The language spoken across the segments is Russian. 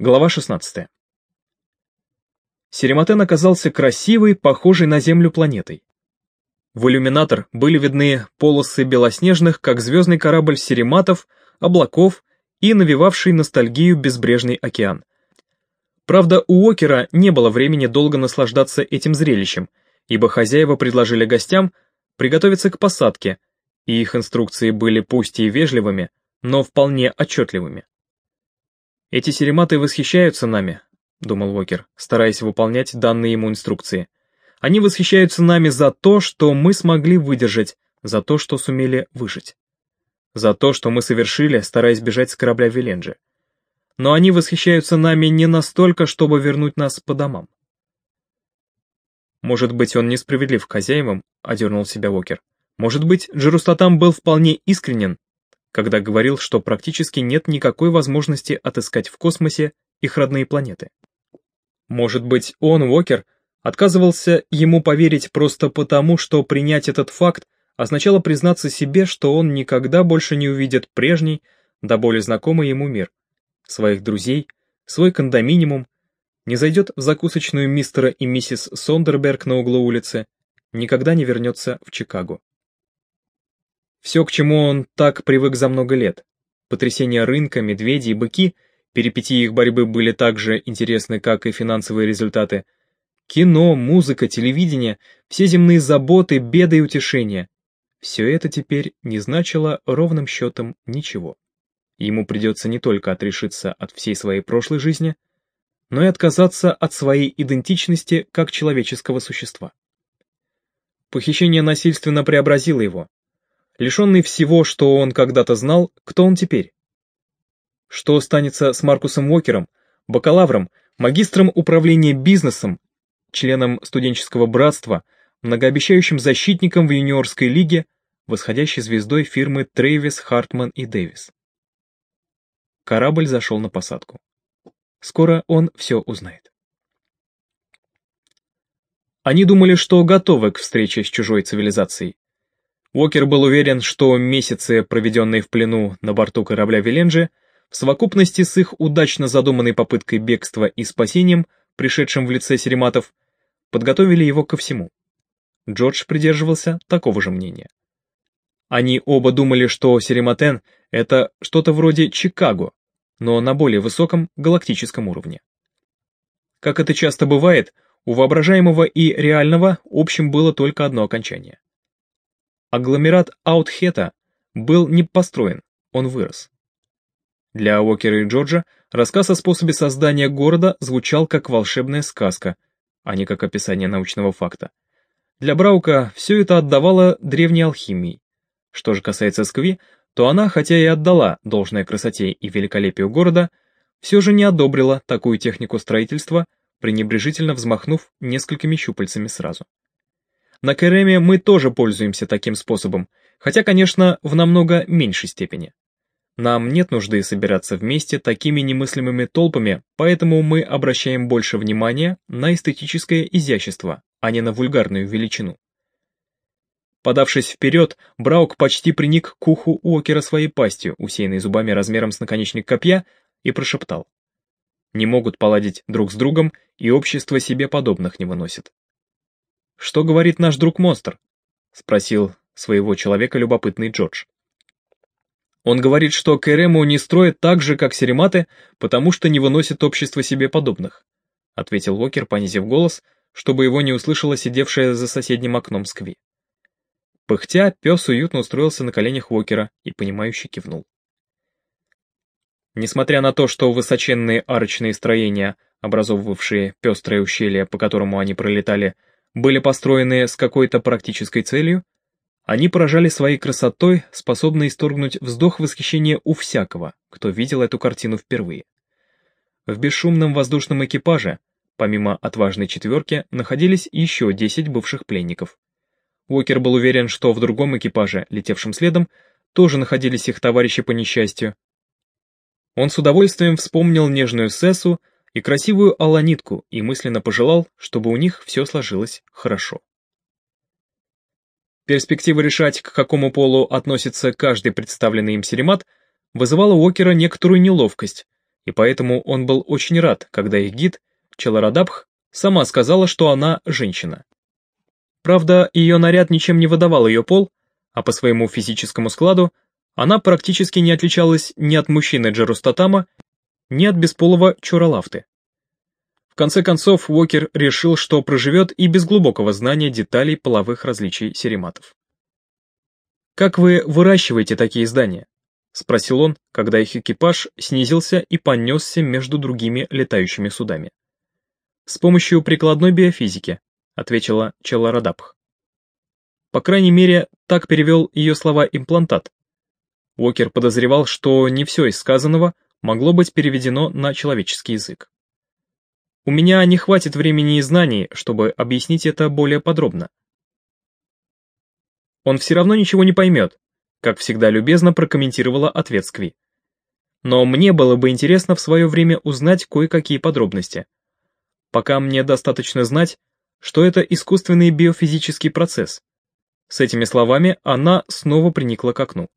Глава 16. Серематен оказался красивой, похожей на Землю планетой. В иллюминатор были видны полосы белоснежных, как звездный корабль серематов, облаков и навевавший ностальгию безбрежный океан. Правда, у Окера не было времени долго наслаждаться этим зрелищем, ибо хозяева предложили гостям приготовиться к посадке, и их инструкции были пусть и вежливыми, но вполне отчетливыми. «Эти серематы восхищаются нами», — думал Уокер, стараясь выполнять данные ему инструкции. «Они восхищаются нами за то, что мы смогли выдержать, за то, что сумели выжить. За то, что мы совершили, стараясь бежать с корабля Виленджи. Но они восхищаются нами не настолько, чтобы вернуть нас по домам». «Может быть, он несправедлив к хозяевам», — одернул себя Уокер. «Может быть, Джерустатам был вполне искренен, когда говорил, что практически нет никакой возможности отыскать в космосе их родные планеты. Может быть, он, Уокер, отказывался ему поверить просто потому, что принять этот факт означало признаться себе, что он никогда больше не увидит прежний, да более знакомый ему мир, своих друзей, свой кондоминиум, не зайдет в закусочную мистера и миссис Сондерберг на углу улицы, никогда не вернется в Чикаго. Все, к чему он так привык за много лет. Потрясения рынка, медведи и быки, перипетии их борьбы были так же интересны, как и финансовые результаты. Кино, музыка, телевидение, все земные заботы, беды и утешения. Все это теперь не значило ровным счетом ничего. Ему придется не только отрешиться от всей своей прошлой жизни, но и отказаться от своей идентичности как человеческого существа. Похищение насильственно преобразило его, Лишенный всего, что он когда-то знал, кто он теперь? Что станется с Маркусом Уокером, бакалавром, магистром управления бизнесом, членом студенческого братства, многообещающим защитником в юниорской лиге, восходящей звездой фирмы Трейвис, Хартман и Дэвис? Корабль зашел на посадку. Скоро он все узнает. Они думали, что готовы к встрече с чужой цивилизацией. Уокер был уверен, что месяцы, проведенные в плену на борту корабля Виленджи, в совокупности с их удачно задуманной попыткой бегства и спасением, пришедшим в лице серематов, подготовили его ко всему. Джордж придерживался такого же мнения. Они оба думали, что Серематен — это что-то вроде Чикаго, но на более высоком галактическом уровне. Как это часто бывает, у воображаемого и реального общим было только одно окончание. Агломерат Аутхета был не построен, он вырос. Для Уокера и Джорджа рассказ о способе создания города звучал как волшебная сказка, а не как описание научного факта. Для Браука все это отдавало древней алхимии. Что же касается Скви, то она, хотя и отдала должное красоте и великолепию города, все же не одобрила такую технику строительства, пренебрежительно взмахнув несколькими щупальцами сразу. На Кереме мы тоже пользуемся таким способом, хотя, конечно, в намного меньшей степени. Нам нет нужды собираться вместе такими немыслимыми толпами, поэтому мы обращаем больше внимания на эстетическое изящество, а не на вульгарную величину. Подавшись вперед, Браук почти приник к уху Уокера своей пастью, усеянной зубами размером с наконечник копья, и прошептал. Не могут поладить друг с другом, и общество себе подобных не выносит. «Что говорит наш друг-монстр?» — спросил своего человека любопытный Джордж. Он говорит, что Кэрему не строят так же, как Серематы, потому что не выносит общество себе подобных, — ответил Уокер, понизив голос, чтобы его не услышала сидевшая за соседним окном Скви. Пыхтя, пес уютно устроился на коленях Уокера и, понимающе кивнул. Несмотря на то, что высоченные арочные строения, образовывавшие пестрое ущелье, по которому они пролетали, были построены с какой-то практической целью, они поражали своей красотой, способной исторгнуть вздох восхищения у всякого, кто видел эту картину впервые. В бесшумном воздушном экипаже, помимо отважной четверки, находились еще 10 бывших пленников. Уокер был уверен, что в другом экипаже, летевшем следом, тоже находились их товарищи по несчастью. Он с удовольствием вспомнил нежную Сессу, и красивую аланитку и мысленно пожелал, чтобы у них все сложилось хорошо. Перспектива решать, к какому полу относится каждый представленный им серемат, вызывала у Окера некоторую неловкость, и поэтому он был очень рад, когда их гид, Челарадабх, сама сказала, что она женщина. Правда, ее наряд ничем не выдавал ее пол, а по своему физическому складу она практически не отличалась ни от мужчины Джерустатама, ни от бесполого Чуралафты. В конце концов, Уокер решил, что проживет и без глубокого знания деталей половых различий серематов. «Как вы выращиваете такие здания?» — спросил он, когда их экипаж снизился и понесся между другими летающими судами. «С помощью прикладной биофизики», — ответила Челарадабх. По крайней мере, так перевел ее слова имплантат. Уокер подозревал, что не все из сказанного могло быть переведено на человеческий язык. У меня не хватит времени и знаний, чтобы объяснить это более подробно. Он все равно ничего не поймет, как всегда любезно прокомментировала ответ Скви. Но мне было бы интересно в свое время узнать кое-какие подробности. Пока мне достаточно знать, что это искусственный биофизический процесс. С этими словами она снова приникла к окну.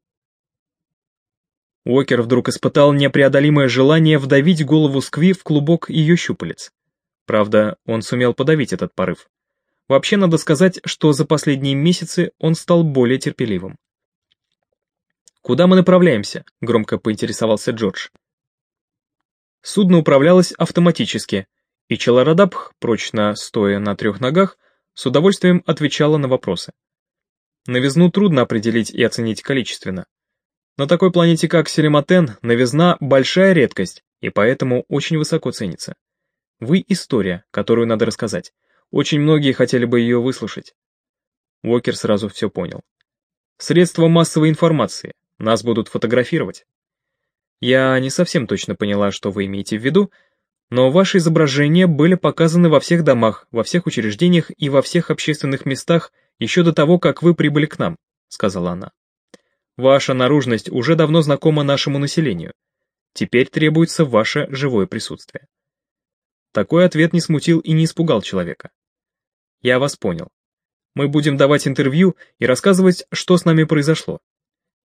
Уокер вдруг испытал непреодолимое желание вдавить голову Скви в клубок ее щупалец. Правда, он сумел подавить этот порыв. Вообще, надо сказать, что за последние месяцы он стал более терпеливым. «Куда мы направляемся?» — громко поинтересовался Джордж. Судно управлялось автоматически, и Челарадабх, прочно стоя на трех ногах, с удовольствием отвечала на вопросы. Новизну трудно определить и оценить количественно. На такой планете, как Селематен, новизна – большая редкость, и поэтому очень высоко ценится. Вы история, которую надо рассказать. Очень многие хотели бы ее выслушать. Уокер сразу все понял. Средства массовой информации. Нас будут фотографировать. Я не совсем точно поняла, что вы имеете в виду, но ваши изображения были показаны во всех домах, во всех учреждениях и во всех общественных местах еще до того, как вы прибыли к нам, сказала она. Ваша наружность уже давно знакома нашему населению. Теперь требуется ваше живое присутствие. Такой ответ не смутил и не испугал человека. Я вас понял. Мы будем давать интервью и рассказывать, что с нами произошло.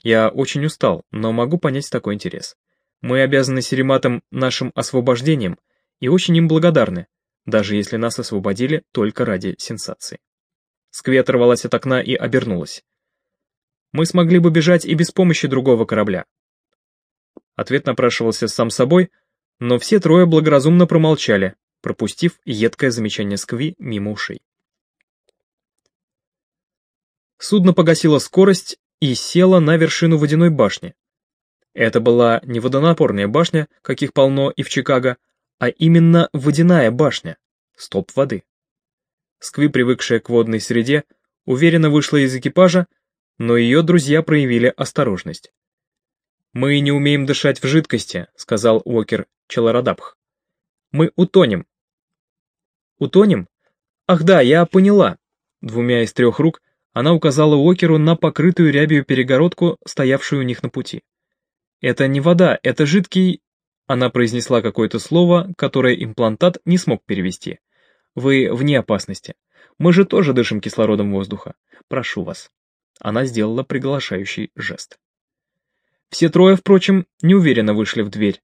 Я очень устал, но могу понять такой интерес. Мы обязаны Серематам нашим освобождением и очень им благодарны, даже если нас освободили только ради сенсации. Скви оторвалась от окна и обернулась. Мы смогли бы бежать и без помощи другого корабля. Ответ напрашивался сам собой, но все трое благоразумно промолчали, пропустив едкое замечание Скви мимо ушей. Судно погасило скорость и село на вершину водяной башни. Это была не водонапорная башня, каких полно и в Чикаго, а именно водяная башня, стоп воды. Скви, привыкшая к водной среде, уверенно вышла из экипажа, но ее друзья проявили осторожность. «Мы не умеем дышать в жидкости», — сказал Уокер Челарадабх. «Мы утонем». «Утонем? Ах да, я поняла». Двумя из трех рук она указала Уокеру на покрытую рябью перегородку, стоявшую у них на пути. «Это не вода, это жидкий...» Она произнесла какое-то слово, которое имплантат не смог перевести. «Вы вне опасности. Мы же тоже дышим кислородом воздуха. Прошу вас». Она сделала приглашающий жест. Все трое, впрочем, неуверенно вышли в дверь.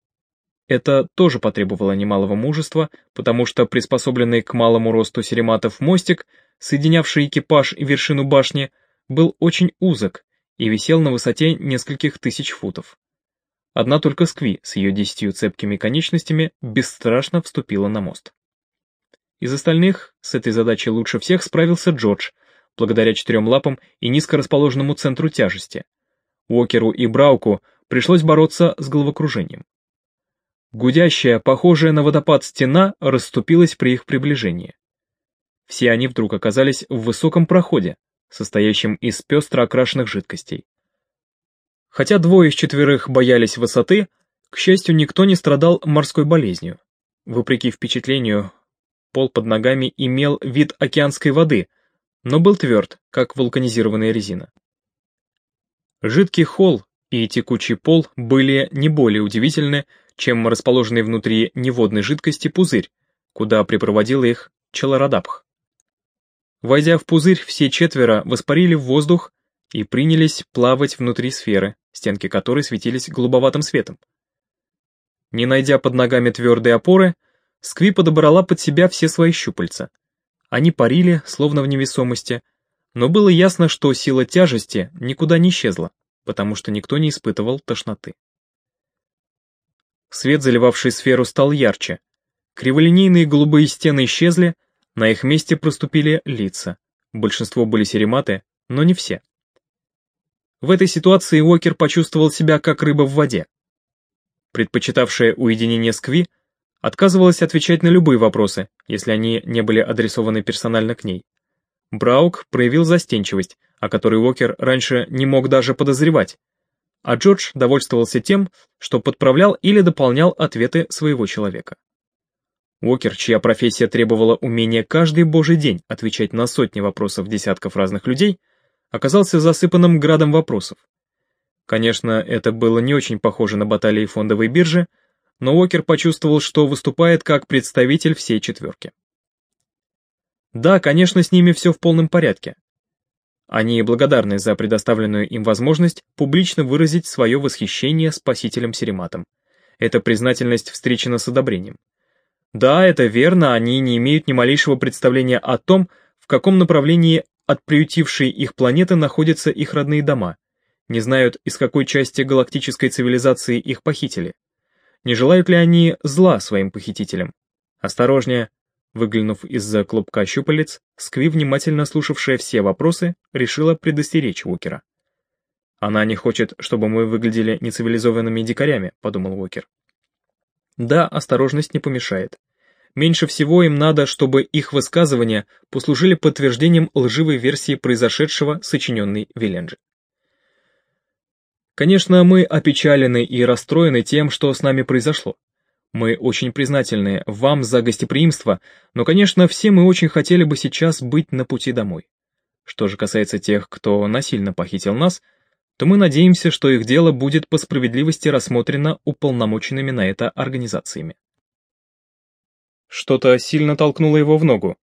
Это тоже потребовало немалого мужества, потому что приспособленный к малому росту серематов мостик, соединявший экипаж и вершину башни, был очень узок и висел на высоте нескольких тысяч футов. Одна только Скви с ее десятью цепкими конечностями бесстрашно вступила на мост. Из остальных с этой задачей лучше всех справился Джордж, благодаря четырем лапам и низко расположенному центру тяжести, Уокеру и Брауку пришлось бороться с головокружением. Гудящая, похожая на водопад стена расступилась при их приближении. Все они вдруг оказались в высоком проходе, состоящем из пестро окрашенных жидкостей. Хотя двое из четверых боялись высоты, к счастью, никто не страдал морской болезнью. Вопреки впечатлению, пол под ногами имел вид океанской воды, но был тверд, как вулканизированная резина. Жидкий холл и текучий пол были не более удивительны, чем расположенный внутри неводной жидкости пузырь, куда припроводил их Челарадабх. Войдя в пузырь, все четверо воспарили в воздух и принялись плавать внутри сферы, стенки которой светились голубоватым светом. Не найдя под ногами твердые опоры, Скви подобрала под себя все свои щупальца. Они парили, словно в невесомости, но было ясно, что сила тяжести никуда не исчезла, потому что никто не испытывал тошноты. Свет, заливавший сферу, стал ярче. Криволинейные голубые стены исчезли, на их месте проступили лица. Большинство были серематы, но не все. В этой ситуации Уокер почувствовал себя как рыба в воде. Предпочитавшая уединение Скви отказывалась отвечать на любые вопросы, если они не были адресованы персонально к ней. Браук проявил застенчивость, о которой Уокер раньше не мог даже подозревать, а Джордж довольствовался тем, что подправлял или дополнял ответы своего человека. Уокер, чья профессия требовала умения каждый божий день отвечать на сотни вопросов десятков разных людей, оказался засыпанным градом вопросов. Конечно, это было не очень похоже на баталии фондовой биржи, но Уокер почувствовал, что выступает как представитель всей четверки. Да, конечно, с ними все в полном порядке. Они благодарны за предоставленную им возможность публично выразить свое восхищение спасителем Серематом. Эта признательность встречена с одобрением. Да, это верно, они не имеют ни малейшего представления о том, в каком направлении от приютившей их планеты находятся их родные дома, не знают, из какой части галактической цивилизации их похитили. Не желают ли они зла своим похитителям? Осторожнее. Выглянув из-за клубка щупалец, Скви, внимательно слушавшая все вопросы, решила предостеречь Уокера. «Она не хочет, чтобы мы выглядели нецивилизованными дикарями», — подумал Уокер. Да, осторожность не помешает. Меньше всего им надо, чтобы их высказывания послужили подтверждением лживой версии произошедшего, сочиненной Виленджи. Конечно, мы опечалены и расстроены тем, что с нами произошло. Мы очень признательны вам за гостеприимство, но, конечно, все мы очень хотели бы сейчас быть на пути домой. Что же касается тех, кто насильно похитил нас, то мы надеемся, что их дело будет по справедливости рассмотрено уполномоченными на это организациями. Что-то сильно толкнуло его в ногу.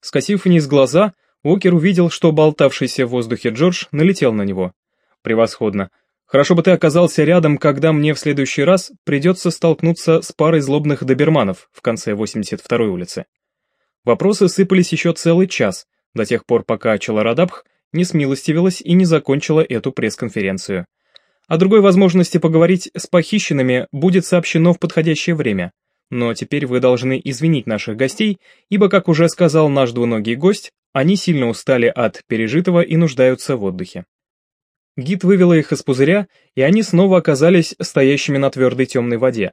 Скосив вниз глаза, Уокер увидел, что болтавшийся в воздухе Джордж налетел на него. Превосходно. Хорошо бы ты оказался рядом, когда мне в следующий раз придется столкнуться с парой злобных доберманов в конце 82-й улицы. Вопросы сыпались еще целый час, до тех пор, пока Челарадабх не смилостивилась и не закончила эту пресс-конференцию. О другой возможности поговорить с похищенными будет сообщено в подходящее время — но теперь вы должны извинить наших гостей, ибо, как уже сказал наш двуногий гость, они сильно устали от пережитого и нуждаются в отдыхе. Гид вывела их из пузыря, и они снова оказались стоящими на твердой темной воде.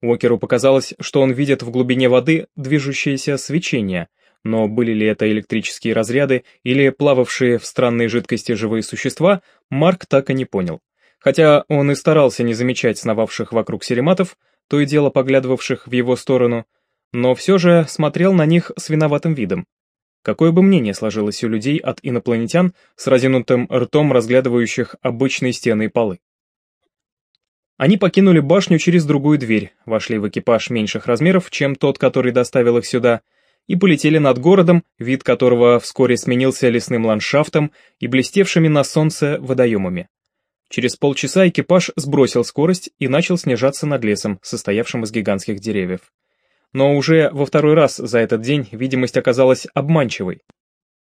Уокеру показалось, что он видит в глубине воды движущееся свечение, но были ли это электрические разряды или плававшие в странной жидкости живые существа, Марк так и не понял. Хотя он и старался не замечать сновавших вокруг серематов, то и дело поглядывавших в его сторону, но все же смотрел на них с виноватым видом. Какое бы мнение сложилось у людей от инопланетян с разинутым ртом разглядывающих обычные стены и полы? Они покинули башню через другую дверь, вошли в экипаж меньших размеров, чем тот, который доставил их сюда, и полетели над городом, вид которого вскоре сменился лесным ландшафтом и блестевшими на солнце водоемами. Через полчаса экипаж сбросил скорость и начал снижаться над лесом, состоявшим из гигантских деревьев. Но уже во второй раз за этот день видимость оказалась обманчивой.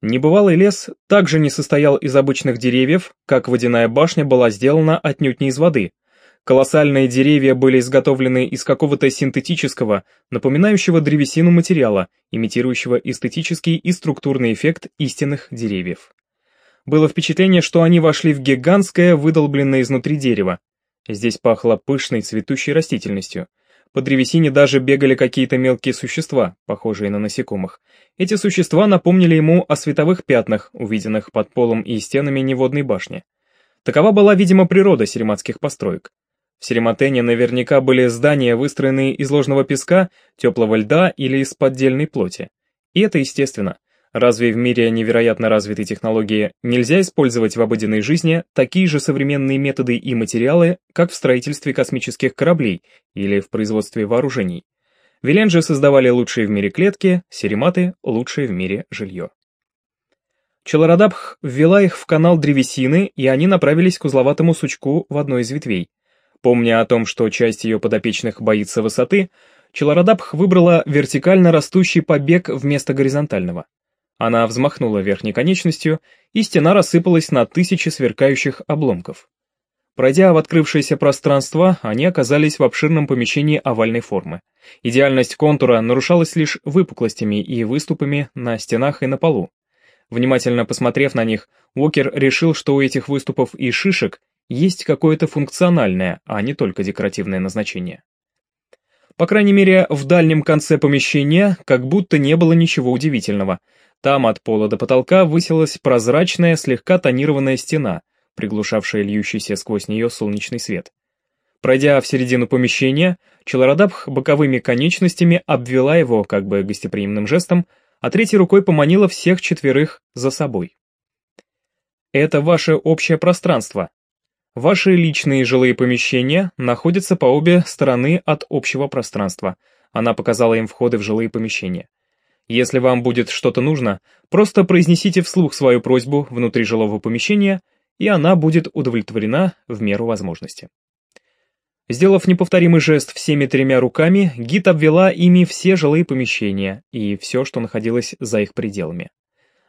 Небывалый лес также не состоял из обычных деревьев, как водяная башня была сделана отнюдь не из воды. Колоссальные деревья были изготовлены из какого-то синтетического, напоминающего древесину материала, имитирующего эстетический и структурный эффект истинных деревьев. Было впечатление, что они вошли в гигантское, выдолбленное изнутри дерево. Здесь пахло пышной цветущей растительностью. По древесине даже бегали какие-то мелкие существа, похожие на насекомых. Эти существа напомнили ему о световых пятнах, увиденных под полом и стенами неводной башни. Такова была, видимо, природа серематских построек. В Серематене наверняка были здания, выстроенные из ложного песка, теплого льда или из поддельной плоти. И это естественно. Разве в мире невероятно развитой технологии нельзя использовать в обыденной жизни такие же современные методы и материалы, как в строительстве космических кораблей или в производстве вооружений? Виленджи создавали лучшие в мире клетки, серематы — лучшие в мире жилье. Челарадабх ввела их в канал древесины, и они направились к узловатому сучку в одной из ветвей. Помня о том, что часть ее подопечных боится высоты, Челарадабх выбрала вертикально растущий побег вместо горизонтального. Она взмахнула верхней конечностью, и стена рассыпалась на тысячи сверкающих обломков. Пройдя в открывшееся пространство, они оказались в обширном помещении овальной формы. Идеальность контура нарушалась лишь выпуклостями и выступами на стенах и на полу. Внимательно посмотрев на них, Уокер решил, что у этих выступов и шишек есть какое-то функциональное, а не только декоративное назначение. По крайней мере, в дальнем конце помещения как будто не было ничего удивительного. Там от пола до потолка высилась прозрачная, слегка тонированная стена, приглушавшая льющийся сквозь нее солнечный свет. Пройдя в середину помещения, Челородабх боковыми конечностями обвела его, как бы гостеприимным жестом, а третьей рукой поманила всех четверых за собой. «Это ваше общее пространство. Ваши личные жилые помещения находятся по обе стороны от общего пространства». Она показала им входы в жилые помещения. Если вам будет что-то нужно, просто произнесите вслух свою просьбу внутри жилого помещения, и она будет удовлетворена в меру возможности. Сделав неповторимый жест всеми тремя руками, гид обвела ими все жилые помещения и все, что находилось за их пределами.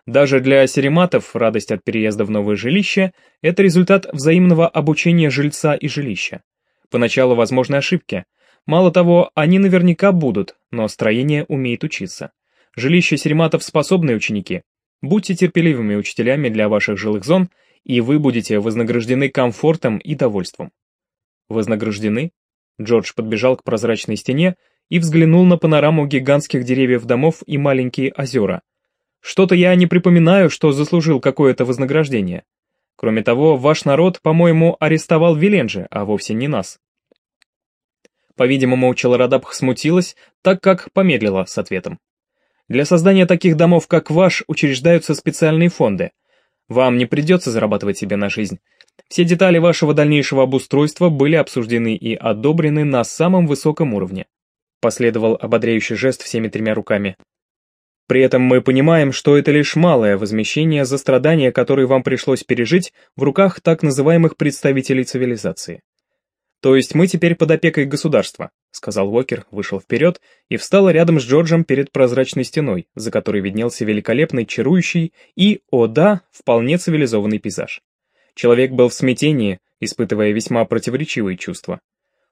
Даже для серематов радость от переезда в новое жилище – это результат взаимного обучения жильца и жилища. Поначалу возможны ошибки. Мало того, они наверняка будут, но строение умеет учиться. Жилище серематов способные ученики. Будьте терпеливыми учителями для ваших жилых зон, и вы будете вознаграждены комфортом и довольством. Вознаграждены? Джордж подбежал к прозрачной стене и взглянул на панораму гигантских деревьев домов и маленькие озера. Что-то я не припоминаю, что заслужил какое-то вознаграждение. Кроме того, ваш народ, по-моему, арестовал Виленджи, а вовсе не нас. По-видимому, Челорадабх смутилась, так как помедлила с ответом. Для создания таких домов, как ваш, учреждаются специальные фонды. Вам не придется зарабатывать себе на жизнь. Все детали вашего дальнейшего обустройства были обсуждены и одобрены на самом высоком уровне. Последовал ободряющий жест всеми тремя руками. При этом мы понимаем, что это лишь малое возмещение за страдания, которые вам пришлось пережить в руках так называемых представителей цивилизации. То есть мы теперь под опекой государства, сказал Уокер, вышел вперед и встал рядом с Джорджем перед прозрачной стеной, за которой виднелся великолепный, чарующий и, о да, вполне цивилизованный пейзаж. Человек был в смятении, испытывая весьма противоречивые чувства.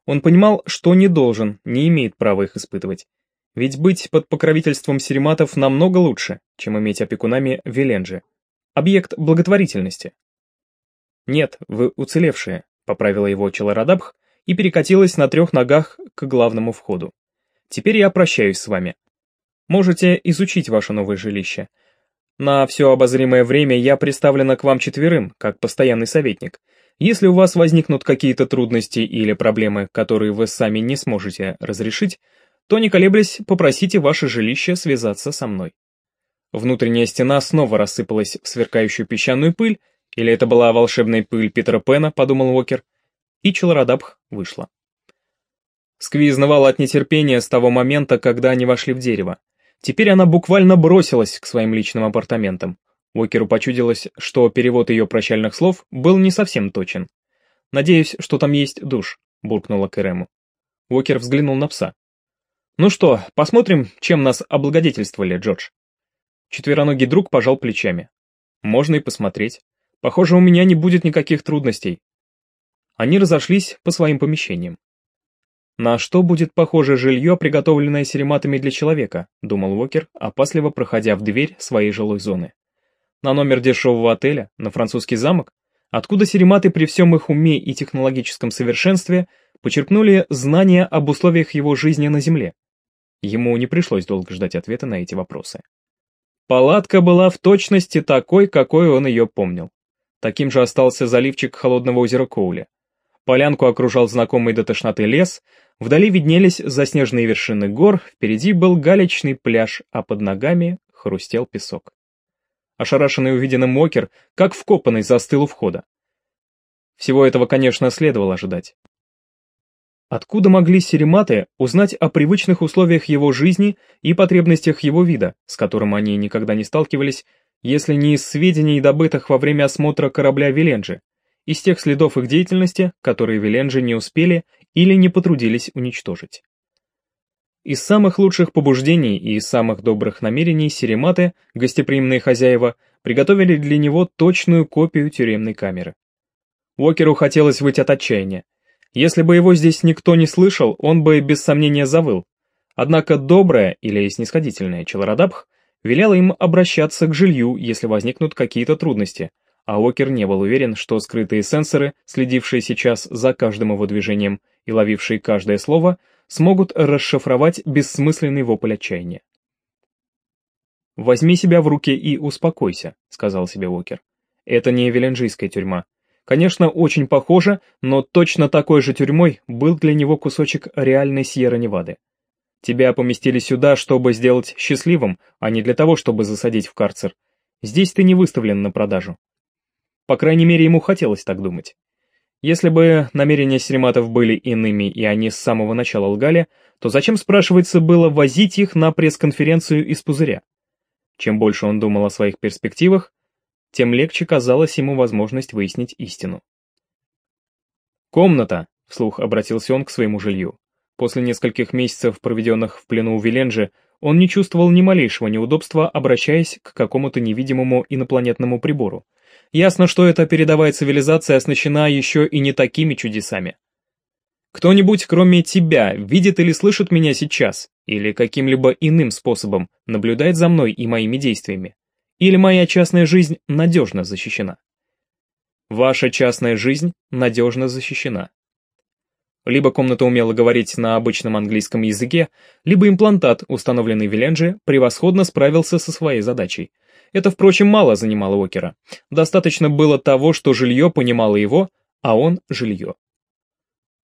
Он понимал, что не должен, не имеет права их испытывать. Ведь быть под покровительством серематов намного лучше, чем иметь опекунами Веленджи. Объект благотворительности. Нет, вы уцелевшие, поправила его Челарадабх, и перекатилась на трех ногах к главному входу. Теперь я прощаюсь с вами. Можете изучить ваше новое жилище. На все обозримое время я представлена к вам четверым, как постоянный советник. Если у вас возникнут какие-то трудности или проблемы, которые вы сами не сможете разрешить, то не колеблясь, попросите ваше жилище связаться со мной. Внутренняя стена снова рассыпалась в сверкающую песчаную пыль, или это была волшебная пыль Питера Пена, подумал Уокер, и Челорадабх вышла. Скви изнывала от нетерпения с того момента, когда они вошли в дерево. Теперь она буквально бросилась к своим личным апартаментам. Уокеру почудилось, что перевод ее прощальных слов был не совсем точен. «Надеюсь, что там есть душ», — буркнула Кэрему. Уокер взглянул на пса. «Ну что, посмотрим, чем нас облагодетельствовали, Джордж?» Четвероногий друг пожал плечами. «Можно и посмотреть. Похоже, у меня не будет никаких трудностей. Они разошлись по своим помещениям. «На что будет похоже жилье, приготовленное серематами для человека?» — думал Уокер, опасливо проходя в дверь своей жилой зоны. «На номер дешевого отеля? На французский замок? Откуда серематы при всем их уме и технологическом совершенстве почерпнули знания об условиях его жизни на Земле?» Ему не пришлось долго ждать ответа на эти вопросы. Палатка была в точности такой, какой он ее помнил. Таким же остался заливчик холодного озера Коуля. Полянку окружал знакомый до тошноты лес, вдали виднелись заснеженные вершины гор, впереди был галечный пляж, а под ногами хрустел песок. Ошарашенный увиденным Мокер, как вкопанный, застыл у входа. Всего этого, конечно, следовало ожидать. Откуда могли серематы узнать о привычных условиях его жизни и потребностях его вида, с которым они никогда не сталкивались, если не из сведений, добытых во время осмотра корабля Виленджи, из тех следов их деятельности, которые Виленджи не успели или не потрудились уничтожить. Из самых лучших побуждений и из самых добрых намерений Серематы, гостеприимные хозяева, приготовили для него точную копию тюремной камеры. Уокеру хотелось выйти от отчаяния. Если бы его здесь никто не слышал, он бы без сомнения завыл. Однако добрая или снисходительная Челорадабх велела им обращаться к жилью, если возникнут какие-то трудности, а Уокер не был уверен, что скрытые сенсоры, следившие сейчас за каждым его движением и ловившие каждое слово, смогут расшифровать бессмысленный вопль отчаяния. «Возьми себя в руки и успокойся», — сказал себе Уокер. «Это не эвеленджийская тюрьма. Конечно, очень похоже, но точно такой же тюрьмой был для него кусочек реальной Сьерра-Невады. Тебя поместили сюда, чтобы сделать счастливым, а не для того, чтобы засадить в карцер. Здесь ты не выставлен на продажу. По крайней мере, ему хотелось так думать. Если бы намерения Серематов были иными, и они с самого начала лгали, то зачем, спрашивается, было возить их на пресс-конференцию из пузыря? Чем больше он думал о своих перспективах, тем легче казалась ему возможность выяснить истину. «Комната!» — вслух обратился он к своему жилью. После нескольких месяцев, проведенных в плену у Виленджи, он не чувствовал ни малейшего неудобства, обращаясь к какому-то невидимому инопланетному прибору. Ясно, что эта передовая цивилизация оснащена еще и не такими чудесами. Кто-нибудь, кроме тебя, видит или слышит меня сейчас, или каким-либо иным способом наблюдает за мной и моими действиями? Или моя частная жизнь надежно защищена? Ваша частная жизнь надежно защищена. Либо комната умела говорить на обычном английском языке, либо имплантат, установленный в Виленджи, превосходно справился со своей задачей. Это, впрочем, мало занимало Окера. Достаточно было того, что жилье понимало его, а он — жилье.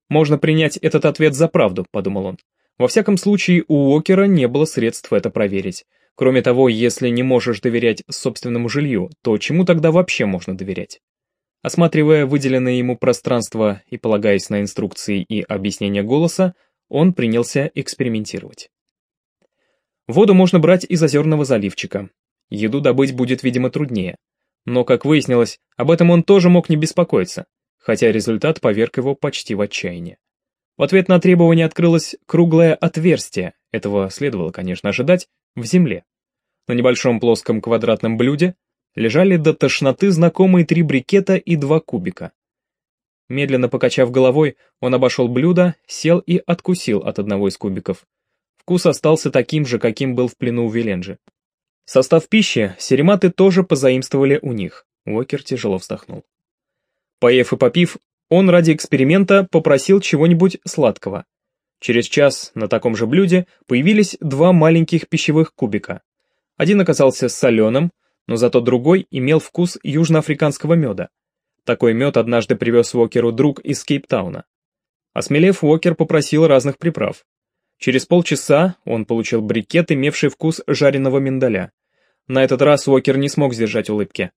«Можно принять этот ответ за правду», — подумал он. Во всяком случае, у Окера не было средств это проверить. Кроме того, если не можешь доверять собственному жилью, то чему тогда вообще можно доверять? Осматривая выделенное ему пространство и полагаясь на инструкции и объяснения голоса, он принялся экспериментировать. Воду можно брать из озерного заливчика. Еду добыть будет, видимо, труднее. Но, как выяснилось, об этом он тоже мог не беспокоиться, хотя результат поверг его почти в отчаяние. В ответ на требование открылось круглое отверстие, этого следовало, конечно, ожидать, в земле. На небольшом плоском квадратном блюде лежали до тошноты знакомые три брикета и два кубика. Медленно покачав головой, он обошел блюдо, сел и откусил от одного из кубиков. Вкус остался таким же, каким был в плену у Виленджи. Состав пищи серематы тоже позаимствовали у них. Уокер тяжело вздохнул. Поев и попив, он ради эксперимента попросил чего-нибудь сладкого. Через час на таком же блюде появились два маленьких пищевых кубика. Один оказался соленым, но зато другой имел вкус южноафриканского меда. Такой мед однажды привез Уокеру друг из Кейптауна. Осмелев, Уокер попросил разных приправ. Через полчаса он получил брикет, имевший вкус жареного миндаля. На этот раз Уокер не смог сдержать улыбки.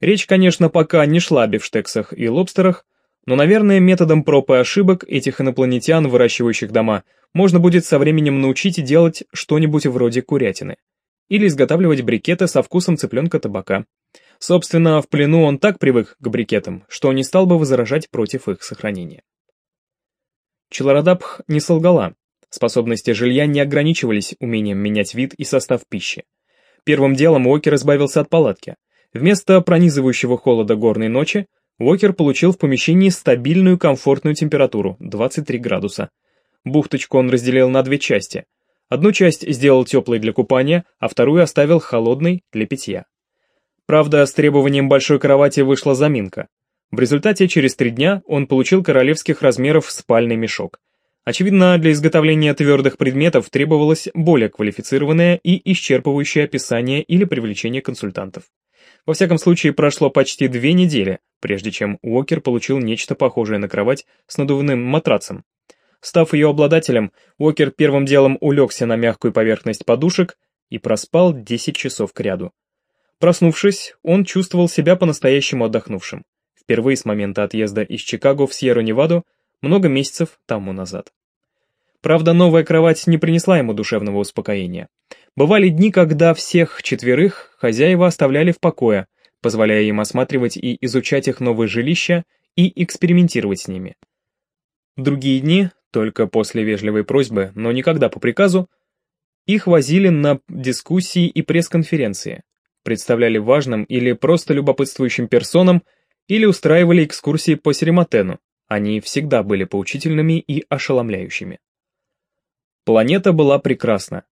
Речь, конечно, пока не шла о бифштексах и лобстерах, но, наверное, методом проб и ошибок этих инопланетян, выращивающих дома, можно будет со временем научить делать что-нибудь вроде курятины или изготавливать брикеты со вкусом цыпленка табака. Собственно, в плену он так привык к брикетам, что не стал бы возражать против их сохранения. Челородапх не солгала. Способности жилья не ограничивались умением менять вид и состав пищи. Первым делом Уокер избавился от палатки. Вместо пронизывающего холода горной ночи Уокер получил в помещении стабильную комфортную температуру – 23 градуса. Бухточку он разделил на две части, Одну часть сделал теплой для купания, а вторую оставил холодной для питья. Правда, с требованием большой кровати вышла заминка. В результате через три дня он получил королевских размеров спальный мешок. Очевидно, для изготовления твердых предметов требовалось более квалифицированное и исчерпывающее описание или привлечение консультантов. Во всяком случае, прошло почти две недели, прежде чем Уокер получил нечто похожее на кровать с надувным матрацем, Став ее обладателем, Уокер первым делом улегся на мягкую поверхность подушек и проспал 10 часов кряду. Проснувшись, он чувствовал себя по-настоящему отдохнувшим. Впервые с момента отъезда из Чикаго в Сьерру-Неваду много месяцев тому назад. Правда, новая кровать не принесла ему душевного успокоения. Бывали дни, когда всех четверых хозяева оставляли в покое, позволяя им осматривать и изучать их новые жилища и экспериментировать с ними. Другие дни, только после вежливой просьбы, но никогда по приказу, их возили на дискуссии и пресс-конференции, представляли важным или просто любопытствующим персонам или устраивали экскурсии по Серематену. Они всегда были поучительными и ошеломляющими. Планета была прекрасна,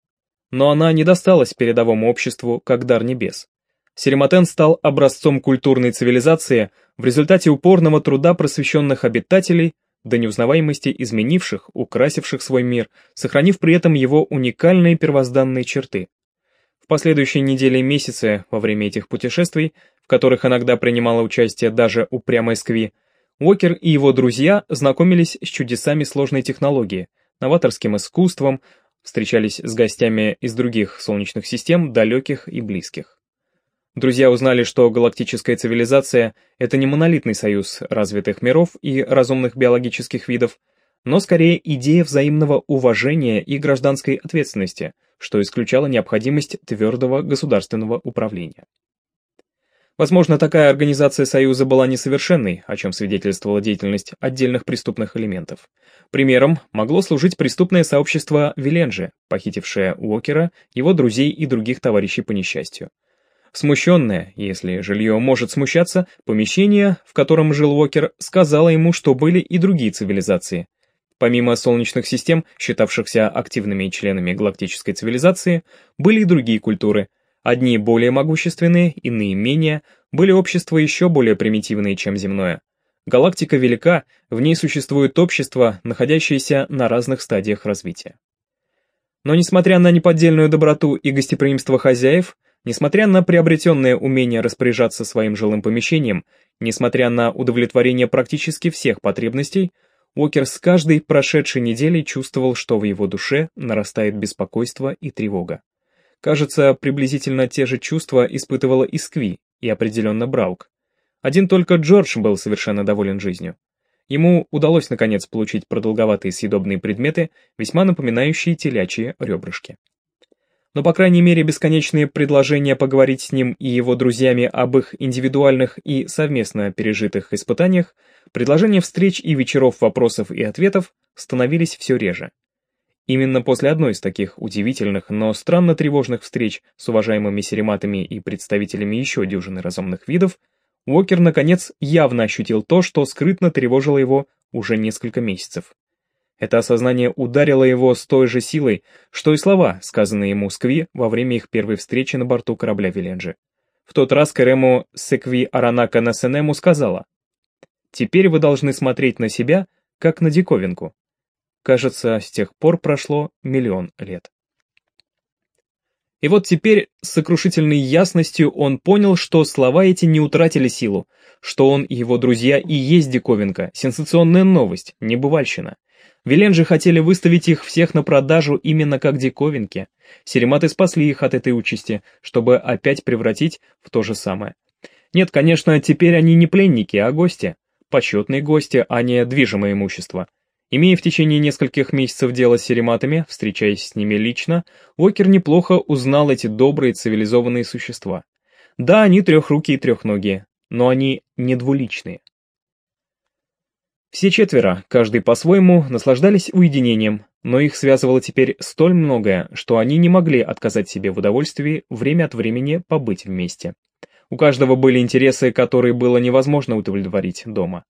но она не досталась передовому обществу как дар небес. Серематен стал образцом культурной цивилизации в результате упорного труда просвещенных обитателей, до неузнаваемости изменивших, украсивших свой мир, сохранив при этом его уникальные первозданные черты. В последующие недели и месяцы во время этих путешествий, в которых иногда принимала участие даже упрямая Скви, Уокер и его друзья знакомились с чудесами сложной технологии, новаторским искусством, встречались с гостями из других солнечных систем, далеких и близких. Друзья узнали, что галактическая цивилизация — это не монолитный союз развитых миров и разумных биологических видов, но скорее идея взаимного уважения и гражданской ответственности, что исключало необходимость твердого государственного управления. Возможно, такая организация Союза была несовершенной, о чем свидетельствовала деятельность отдельных преступных элементов. Примером могло служить преступное сообщество Виленджи, похитившее Уокера, его друзей и других товарищей по несчастью. Смущенное, если жилье может смущаться, помещение, в котором жил Уокер, сказала ему, что были и другие цивилизации. Помимо солнечных систем, считавшихся активными членами галактической цивилизации, были и другие культуры. Одни более могущественные, иные менее, были общества еще более примитивные, чем земное. Галактика велика, в ней существует общество, находящееся на разных стадиях развития. Но несмотря на неподдельную доброту и гостеприимство хозяев, Несмотря на приобретенное умение распоряжаться своим жилым помещением, несмотря на удовлетворение практически всех потребностей, Уокер с каждой прошедшей неделей чувствовал, что в его душе нарастает беспокойство и тревога. Кажется, приблизительно те же чувства испытывала и Скви, и определенно Браук. Один только Джордж был совершенно доволен жизнью. Ему удалось наконец получить продолговатые съедобные предметы, весьма напоминающие телячьи ребрышки но, по крайней мере, бесконечные предложения поговорить с ним и его друзьями об их индивидуальных и совместно пережитых испытаниях, предложения встреч и вечеров вопросов и ответов становились все реже. Именно после одной из таких удивительных, но странно тревожных встреч с уважаемыми серематами и представителями еще дюжины разумных видов, Уокер, наконец, явно ощутил то, что скрытно тревожило его уже несколько месяцев. Это осознание ударило его с той же силой, что и слова, сказанные ему Скви во время их первой встречи на борту корабля Виленджи. В тот раз Карему Секви Аранака Насенему сказала, «Теперь вы должны смотреть на себя, как на диковинку». Кажется, с тех пор прошло миллион лет. И вот теперь с сокрушительной ясностью он понял, что слова эти не утратили силу, что он и его друзья и есть диковинка, сенсационная новость, небывальщина. Виленджи хотели выставить их всех на продажу именно как диковинки. Серематы спасли их от этой участи, чтобы опять превратить в то же самое. Нет, конечно, теперь они не пленники, а гости. Почетные гости, а не движимое имущество. Имея в течение нескольких месяцев дело с серематами, встречаясь с ними лично, Уокер неплохо узнал эти добрые цивилизованные существа. Да, они трехрукие и трехногие, но они не двуличные. Все четверо, каждый по-своему, наслаждались уединением, но их связывало теперь столь многое, что они не могли отказать себе в удовольствии время от времени побыть вместе. У каждого были интересы, которые было невозможно удовлетворить дома.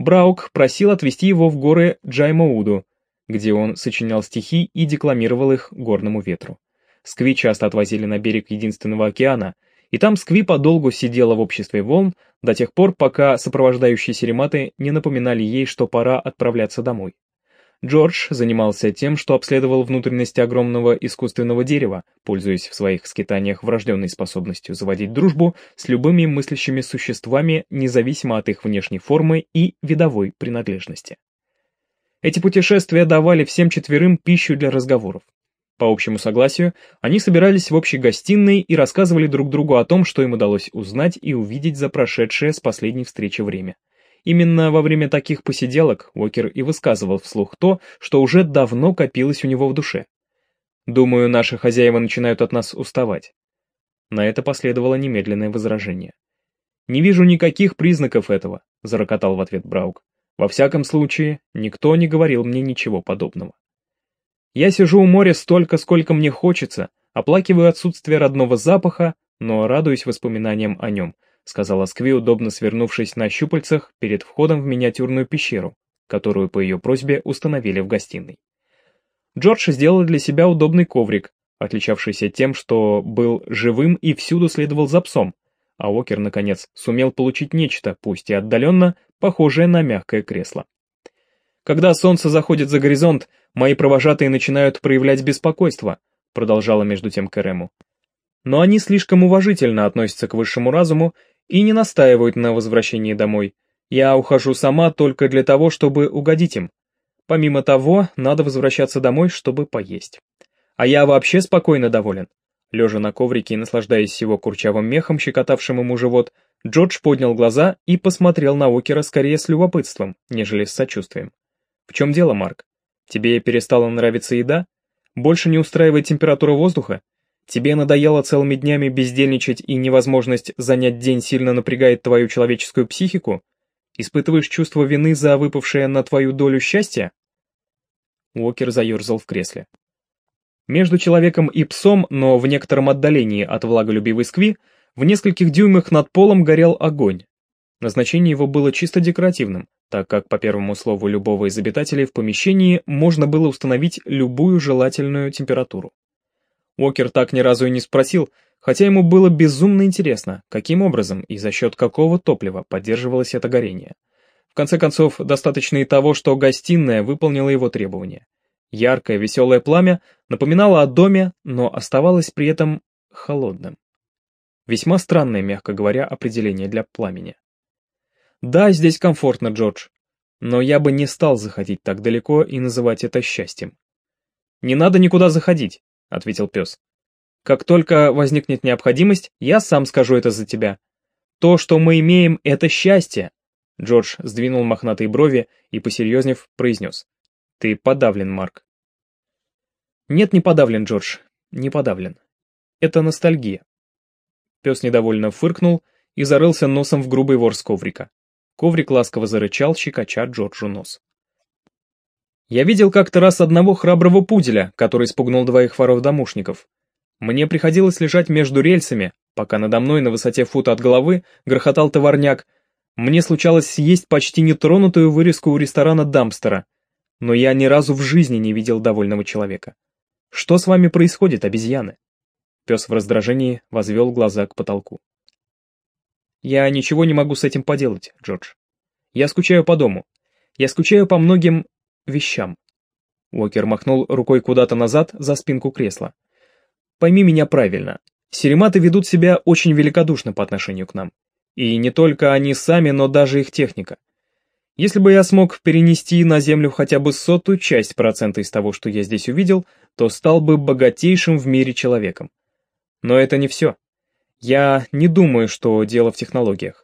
Браук просил отвезти его в горы Джаймоуду, где он сочинял стихи и декламировал их горному ветру. Скви часто отвозили на берег единственного океана — и там Скви подолгу сидела в обществе волн до тех пор, пока сопровождающие серематы не напоминали ей, что пора отправляться домой. Джордж занимался тем, что обследовал внутренности огромного искусственного дерева, пользуясь в своих скитаниях врожденной способностью заводить дружбу с любыми мыслящими существами, независимо от их внешней формы и видовой принадлежности. Эти путешествия давали всем четверым пищу для разговоров. По общему согласию, они собирались в общей гостиной и рассказывали друг другу о том, что им удалось узнать и увидеть за прошедшее с последней встречи время. Именно во время таких посиделок Уокер и высказывал вслух то, что уже давно копилось у него в душе. «Думаю, наши хозяева начинают от нас уставать». На это последовало немедленное возражение. «Не вижу никаких признаков этого», — зарокотал в ответ Браук. «Во всяком случае, никто не говорил мне ничего подобного. Я сижу у моря столько, сколько мне хочется, оплакиваю отсутствие родного запаха, но радуюсь воспоминаниям о нем», — сказала Скви, удобно свернувшись на щупальцах перед входом в миниатюрную пещеру, которую по ее просьбе установили в гостиной. Джордж сделал для себя удобный коврик, отличавшийся тем, что был живым и всюду следовал за псом, а Уокер, наконец, сумел получить нечто, пусть и отдаленно, похожее на мягкое кресло. «Когда солнце заходит за горизонт, мои провожатые начинают проявлять беспокойство», продолжала между тем Кэрему. «Но они слишком уважительно относятся к высшему разуму и не настаивают на возвращении домой. Я ухожу сама только для того, чтобы угодить им. Помимо того, надо возвращаться домой, чтобы поесть. А я вообще спокойно доволен. Лежа на коврике и наслаждаясь его курчавым мехом, щекотавшим ему живот, Джордж поднял глаза и посмотрел на Окера скорее с любопытством, нежели с сочувствием. «В чем дело, Марк? Тебе перестала нравиться еда? Больше не устраивает температура воздуха? Тебе надоело целыми днями бездельничать и невозможность занять день сильно напрягает твою человеческую психику? Испытываешь чувство вины за выпавшее на твою долю счастья?» Уокер заерзал в кресле. Между человеком и псом, но в некотором отдалении от влаголюбивой скви, в нескольких дюймах над полом горел огонь. Назначение его было чисто декоративным, так как по первому слову любого из обитателей в помещении можно было установить любую желательную температуру. Уокер так ни разу и не спросил, хотя ему было безумно интересно, каким образом и за счет какого топлива поддерживалось это горение. В конце концов, достаточно и того, что гостиная выполнила его требования. Яркое, веселое пламя напоминало о доме, но оставалось при этом холодным. Весьма странное, мягко говоря, определение для пламени. Да, здесь комфортно, Джордж, но я бы не стал заходить так далеко и называть это счастьем. «Не надо никуда заходить», — ответил пес. «Как только возникнет необходимость, я сам скажу это за тебя. То, что мы имеем, — это счастье». Джордж сдвинул мохнатые брови и, посерьезнев, произнес. Ты подавлен, Марк. Нет, не подавлен, Джордж. Не подавлен. Это ностальгия. Пес недовольно фыркнул и зарылся носом в грубый ворс коврика. Коврик ласково зарычал, щекоча Джорджу нос. Я видел как-то раз одного храброго пуделя, который спугнул двоих воров-домушников. Мне приходилось лежать между рельсами, пока надо мной на высоте фута от головы грохотал товарняк. Мне случалось съесть почти нетронутую вырезку у ресторана Дамстера, но я ни разу в жизни не видел довольного человека. Что с вами происходит, обезьяны? Пес в раздражении возвел глаза к потолку. Я ничего не могу с этим поделать, Джордж. Я скучаю по дому. Я скучаю по многим вещам. Уокер махнул рукой куда-то назад за спинку кресла. Пойми меня правильно. Серематы ведут себя очень великодушно по отношению к нам. И не только они сами, но даже их техника. Если бы я смог перенести на Землю хотя бы сотую часть процента из того, что я здесь увидел, то стал бы богатейшим в мире человеком. Но это не все. Я не думаю, что дело в технологиях.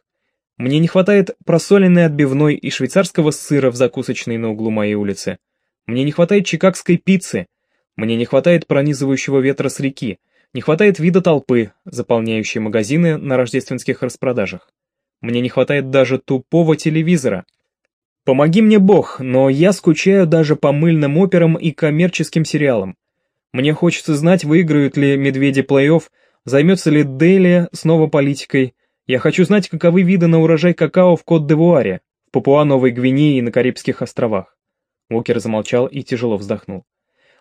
Мне не хватает просоленной отбивной и швейцарского сыра в закусочной на углу моей улицы. Мне не хватает чикагской пиццы. Мне не хватает пронизывающего ветра с реки. Не хватает вида толпы, заполняющей магазины на рождественских распродажах. Мне не хватает даже тупого телевизора — Помоги мне бог, но я скучаю даже по мыльным операм и коммерческим сериалам. Мне хочется знать, выиграют ли медведи плей-офф, займется ли Дели снова политикой. Я хочу знать, каковы виды на урожай какао в Кот-де-Вуаре, в Папуа-Новой Гвинее и на Карибских островах. Уокер замолчал и тяжело вздохнул.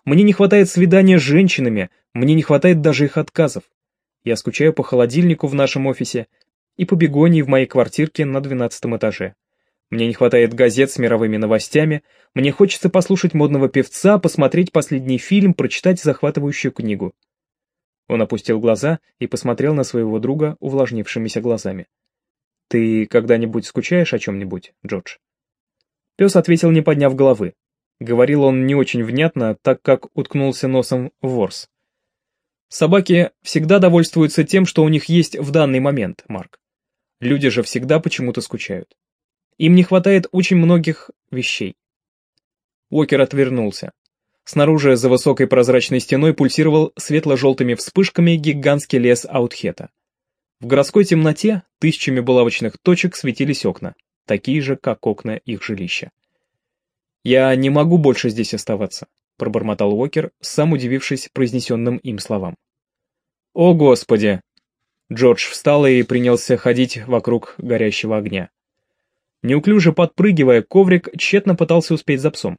Мне не хватает свидания с женщинами, мне не хватает даже их отказов. Я скучаю по холодильнику в нашем офисе и по бегонии в моей квартирке на двенадцатом этаже. Мне не хватает газет с мировыми новостями, мне хочется послушать модного певца, посмотреть последний фильм, прочитать захватывающую книгу. Он опустил глаза и посмотрел на своего друга увлажнившимися глазами. «Ты когда-нибудь скучаешь о чем-нибудь, Джордж?» Пес ответил, не подняв головы. Говорил он не очень внятно, так как уткнулся носом в ворс. «Собаки всегда довольствуются тем, что у них есть в данный момент, Марк. Люди же всегда почему-то скучают. Им не хватает очень многих вещей. Уокер отвернулся. Снаружи, за высокой прозрачной стеной, пульсировал светло-желтыми вспышками гигантский лес Аутхета. В городской темноте тысячами булавочных точек светились окна, такие же, как окна их жилища. «Я не могу больше здесь оставаться», — пробормотал Уокер, сам удивившись произнесенным им словам. «О, Господи!» Джордж встал и принялся ходить вокруг горящего огня. Неуклюже подпрыгивая, коврик тщетно пытался успеть за псом.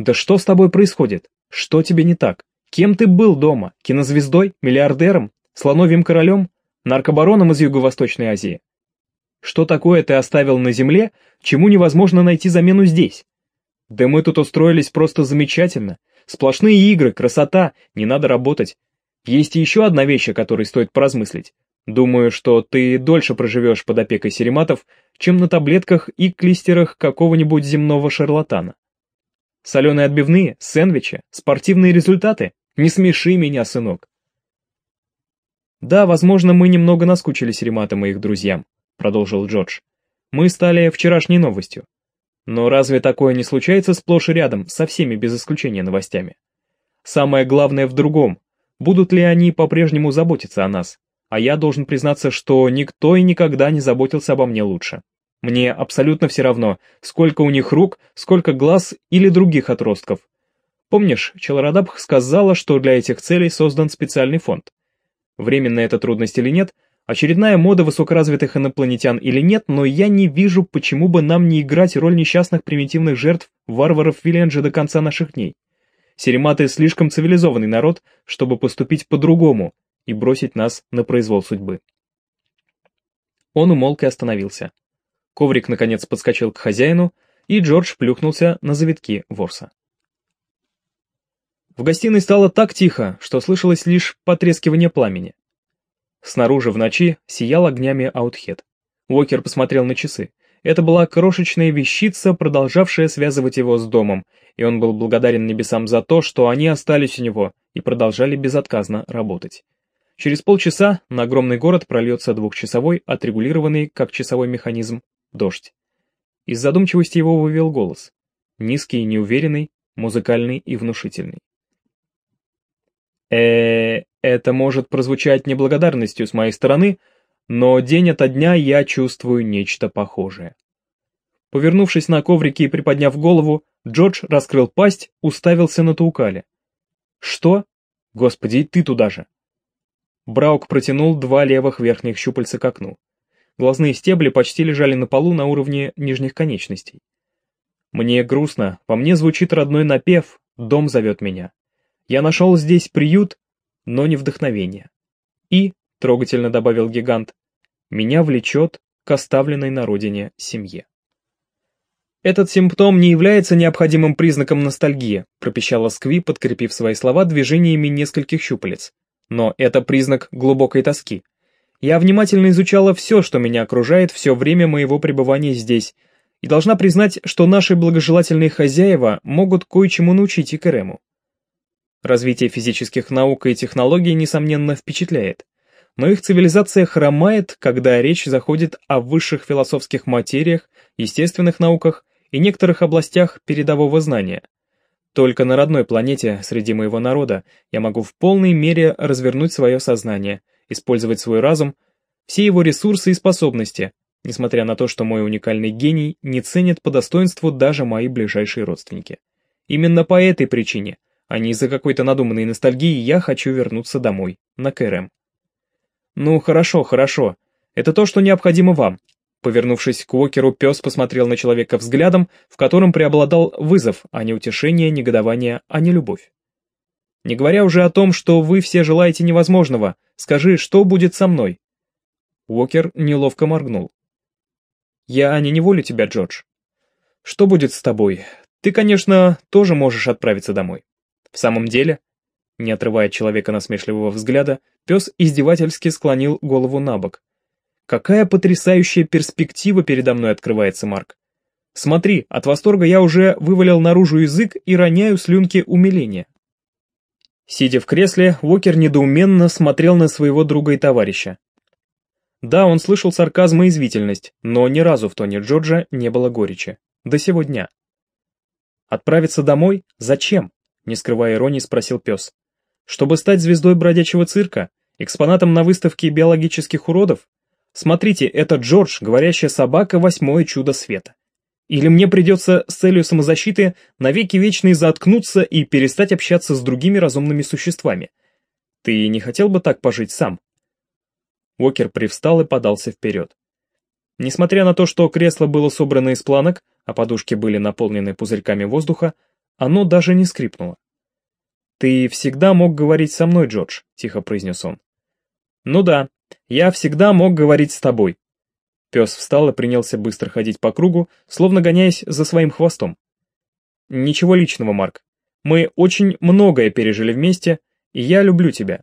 «Да что с тобой происходит? Что тебе не так? Кем ты был дома? Кинозвездой? Миллиардером? Слоновьим королем? Наркобароном из Юго-Восточной Азии? Что такое ты оставил на земле, чему невозможно найти замену здесь? Да мы тут устроились просто замечательно. Сплошные игры, красота, не надо работать. Есть еще одна вещь, о которой стоит поразмыслить. Думаю, что ты дольше проживешь под опекой серематов, чем на таблетках и клистерах какого-нибудь земного шарлатана. Соленые отбивные, сэндвичи, спортивные результаты? Не смеши меня, сынок. Да, возможно, мы немного наскучили серематам и их друзьям, продолжил Джордж. Мы стали вчерашней новостью. Но разве такое не случается сплошь и рядом, со всеми без исключения новостями? Самое главное в другом. Будут ли они по-прежнему заботиться о нас? а я должен признаться, что никто и никогда не заботился обо мне лучше. Мне абсолютно все равно, сколько у них рук, сколько глаз или других отростков. Помнишь, Челорадабх сказала, что для этих целей создан специальный фонд? Временная это трудность или нет, очередная мода высокоразвитых инопланетян или нет, но я не вижу, почему бы нам не играть роль несчастных примитивных жертв варваров Виленджа до конца наших дней. Серематы слишком цивилизованный народ, чтобы поступить по-другому, и бросить нас на произвол судьбы. Он умолк и остановился. Коврик наконец подскочил к хозяину, и Джордж плюхнулся на завитки ворса. В гостиной стало так тихо, что слышалось лишь потрескивание пламени. Снаружи в ночи сиял огнями Аутхед. Уокер посмотрел на часы. Это была крошечная вещица, продолжавшая связывать его с домом, и он был благодарен небесам за то, что они остались у него и продолжали безотказно работать. Через полчаса на огромный город прольется двухчасовой, отрегулированный, как часовой механизм, дождь. Из задумчивости его вывел голос. Низкий неуверенный, музыкальный и внушительный. э это может прозвучать неблагодарностью с моей стороны, но день ото дня я чувствую нечто похожее. Повернувшись на коврике и приподняв голову, Джордж раскрыл пасть, уставился на Таукале. «Что? Господи, ты туда же!» Браук протянул два левых верхних щупальца к окну. Глазные стебли почти лежали на полу на уровне нижних конечностей. Мне грустно, во мне звучит родной напев, дом зовет меня. Я нашел здесь приют, но не вдохновение. И, трогательно добавил гигант, меня влечет к оставленной на родине семье. Этот симптом не является необходимым признаком ностальгии, пропищала Скви, подкрепив свои слова движениями нескольких щупалец но это признак глубокой тоски. Я внимательно изучала все, что меня окружает все время моего пребывания здесь, и должна признать, что наши благожелательные хозяева могут кое-чему научить Икерему. Развитие физических наук и технологий, несомненно, впечатляет. Но их цивилизация хромает, когда речь заходит о высших философских материях, естественных науках и некоторых областях передового знания – только на родной планете, среди моего народа, я могу в полной мере развернуть свое сознание, использовать свой разум, все его ресурсы и способности, несмотря на то, что мой уникальный гений не ценит по достоинству даже мои ближайшие родственники. Именно по этой причине, а не из-за какой-то надуманной ностальгии, я хочу вернуться домой, на КРМ. Ну, хорошо, хорошо. Это то, что необходимо вам, Повернувшись к Уокеру, пес посмотрел на человека взглядом, в котором преобладал вызов, а не утешение, негодование, а не любовь. «Не говоря уже о том, что вы все желаете невозможного, скажи, что будет со мной?» Уокер неловко моргнул. «Я не неволю тебя, Джордж. Что будет с тобой? Ты, конечно, тоже можешь отправиться домой. В самом деле...» Не отрывая человека насмешливого взгляда, пес издевательски склонил голову на бок, Какая потрясающая перспектива передо мной открывается, Марк. Смотри, от восторга я уже вывалил наружу язык и роняю слюнки умиления. Сидя в кресле, Уокер недоуменно смотрел на своего друга и товарища. Да, он слышал сарказм и извительность, но ни разу в тоне Джорджа не было горечи. До сего дня. «Отправиться домой? Зачем?» — не скрывая иронии, спросил пес. «Чтобы стать звездой бродячего цирка? Экспонатом на выставке биологических уродов? Смотрите, это Джордж, говорящая собака, восьмое чудо света. Или мне придется с целью самозащиты навеки вечные заткнуться и перестать общаться с другими разумными существами. Ты не хотел бы так пожить сам? Уокер привстал и подался вперед. Несмотря на то, что кресло было собрано из планок, а подушки были наполнены пузырьками воздуха, оно даже не скрипнуло. «Ты всегда мог говорить со мной, Джордж», — тихо произнес он. «Ну да, я всегда мог говорить с тобой». Пес встал и принялся быстро ходить по кругу, словно гоняясь за своим хвостом. «Ничего личного, Марк. Мы очень многое пережили вместе, и я люблю тебя.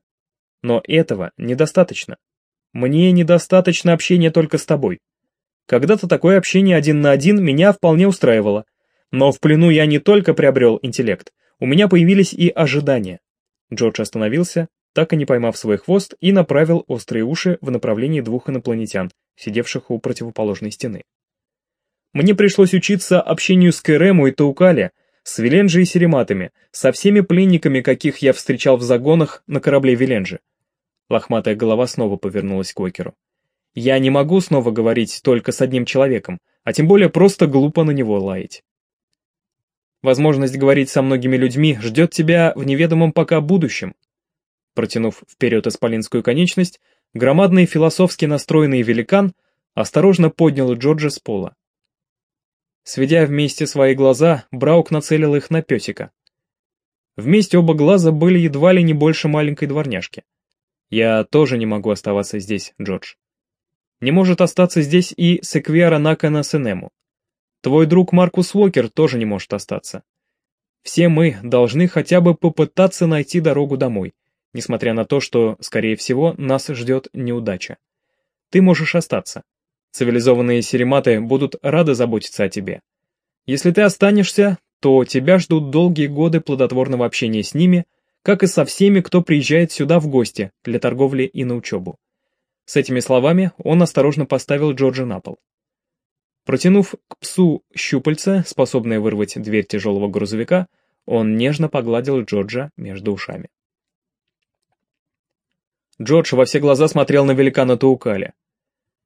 Но этого недостаточно. Мне недостаточно общения только с тобой. Когда-то такое общение один на один меня вполне устраивало. Но в плену я не только приобрел интеллект, у меня появились и ожидания. Джордж остановился, так и не поймав свой хвост, и направил острые уши в направлении двух инопланетян, сидевших у противоположной стены. Мне пришлось учиться общению с Кэрему и Таукале, с Виленджи и Серематами, со всеми пленниками, каких я встречал в загонах на корабле Виленджи. Лохматая голова снова повернулась к Океру. Я не могу снова говорить только с одним человеком, а тем более просто глупо на него лаять. Возможность говорить со многими людьми ждет тебя в неведомом пока будущем, Протянув вперед исполинскую конечность, громадный философски настроенный великан осторожно поднял Джорджа с пола. Сведя вместе свои глаза, Браук нацелил их на песика. Вместе оба глаза были едва ли не больше маленькой дворняжки. Я тоже не могу оставаться здесь, Джордж. Не может остаться здесь и Секвиара Накана Сенему. Твой друг Маркус Уокер тоже не может остаться. Все мы должны хотя бы попытаться найти дорогу домой несмотря на то, что, скорее всего, нас ждет неудача. Ты можешь остаться. Цивилизованные серематы будут рады заботиться о тебе. Если ты останешься, то тебя ждут долгие годы плодотворного общения с ними, как и со всеми, кто приезжает сюда в гости для торговли и на учебу. С этими словами он осторожно поставил Джорджа на пол. Протянув к псу щупальца, способное вырвать дверь тяжелого грузовика, он нежно погладил Джорджа между ушами. Джордж во все глаза смотрел на великана Таукаля.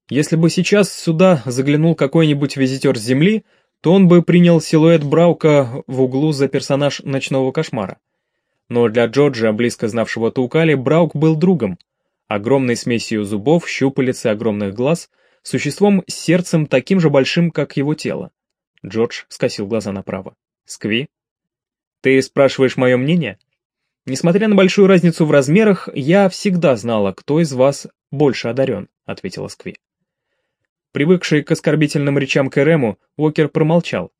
Если бы сейчас сюда заглянул какой-нибудь визитер с земли, то он бы принял силуэт Браука в углу за персонаж ночного кошмара. Но для Джорджа, близко знавшего Таукали, Браук был другом, огромной смесью зубов, щупалец и огромных глаз, существом с сердцем таким же большим, как его тело. Джордж скосил глаза направо. «Скви?» «Ты спрашиваешь мое мнение?» «Несмотря на большую разницу в размерах, я всегда знала, кто из вас больше одарен», — ответила Скви. Привыкший к оскорбительным речам Кэрему, Уокер промолчал.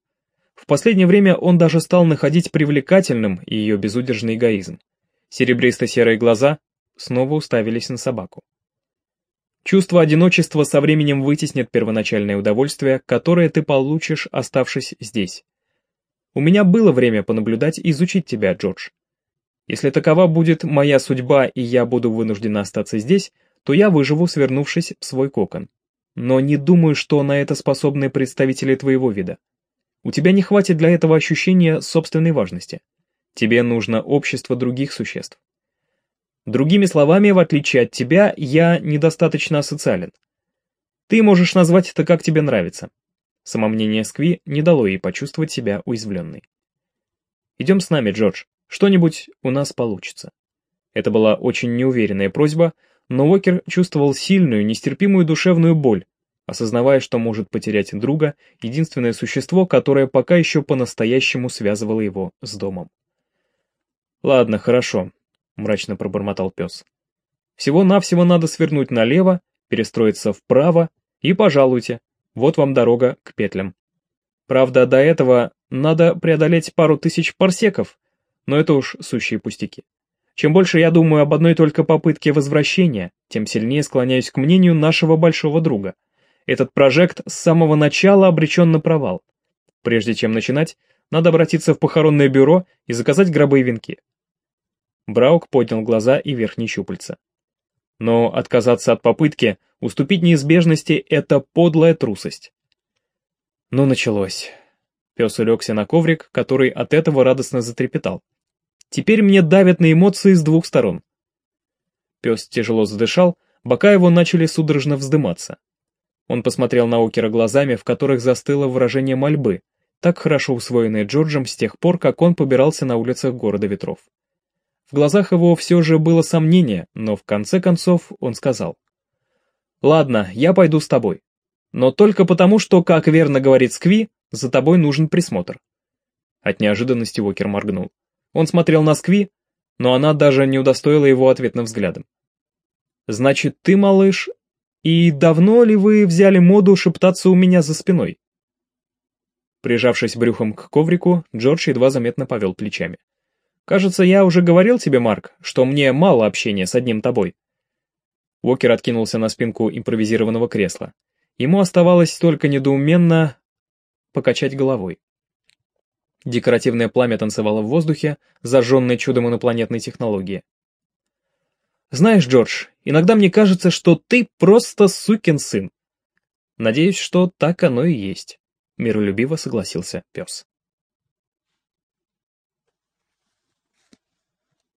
В последнее время он даже стал находить привлекательным ее безудержный эгоизм. Серебристо-серые глаза снова уставились на собаку. Чувство одиночества со временем вытеснит первоначальное удовольствие, которое ты получишь, оставшись здесь. У меня было время понаблюдать и изучить тебя, Джордж. Если такова будет моя судьба и я буду вынуждена остаться здесь, то я выживу, свернувшись в свой кокон. Но не думаю, что на это способны представители твоего вида. У тебя не хватит для этого ощущения собственной важности. Тебе нужно общество других существ. Другими словами, в отличие от тебя, я недостаточно социален. Ты можешь назвать это как тебе нравится. Самомнение Скви не дало ей почувствовать себя уязвленной. «Идем с нами, Джордж», что-нибудь у нас получится. Это была очень неуверенная просьба, но Уокер чувствовал сильную, нестерпимую душевную боль, осознавая, что может потерять друга, единственное существо, которое пока еще по-настоящему связывало его с домом. «Ладно, хорошо», — мрачно пробормотал пес. «Всего-навсего надо свернуть налево, перестроиться вправо, и пожалуйте, вот вам дорога к петлям. Правда, до этого надо преодолеть пару тысяч парсеков, но это уж сущие пустяки. Чем больше я думаю об одной только попытке возвращения, тем сильнее склоняюсь к мнению нашего большого друга. Этот прожект с самого начала обречен на провал. Прежде чем начинать, надо обратиться в похоронное бюро и заказать гробы и венки. Браук поднял глаза и верхние щупальца. Но отказаться от попытки, уступить неизбежности — это подлая трусость. Ну, началось. Пес улегся на коврик, который от этого радостно затрепетал. Теперь мне давят на эмоции с двух сторон. Пес тяжело задышал, бока его начали судорожно вздыматься. Он посмотрел на Окера глазами, в которых застыло выражение мольбы, так хорошо усвоенное Джорджем с тех пор, как он побирался на улицах города ветров. В глазах его все же было сомнение, но в конце концов он сказал. «Ладно, я пойду с тобой. Но только потому, что, как верно говорит Скви, за тобой нужен присмотр». От неожиданности Уокер моргнул. Он смотрел на Скви, но она даже не удостоила его ответным взглядом. «Значит, ты, малыш, и давно ли вы взяли моду шептаться у меня за спиной?» Прижавшись брюхом к коврику, Джордж едва заметно повел плечами. «Кажется, я уже говорил тебе, Марк, что мне мало общения с одним тобой». Уокер откинулся на спинку импровизированного кресла. Ему оставалось только недоуменно покачать головой. Декоративное пламя танцевало в воздухе, зажженное чудом инопланетной технологии. «Знаешь, Джордж, иногда мне кажется, что ты просто сукин сын». «Надеюсь, что так оно и есть», — миролюбиво согласился пес.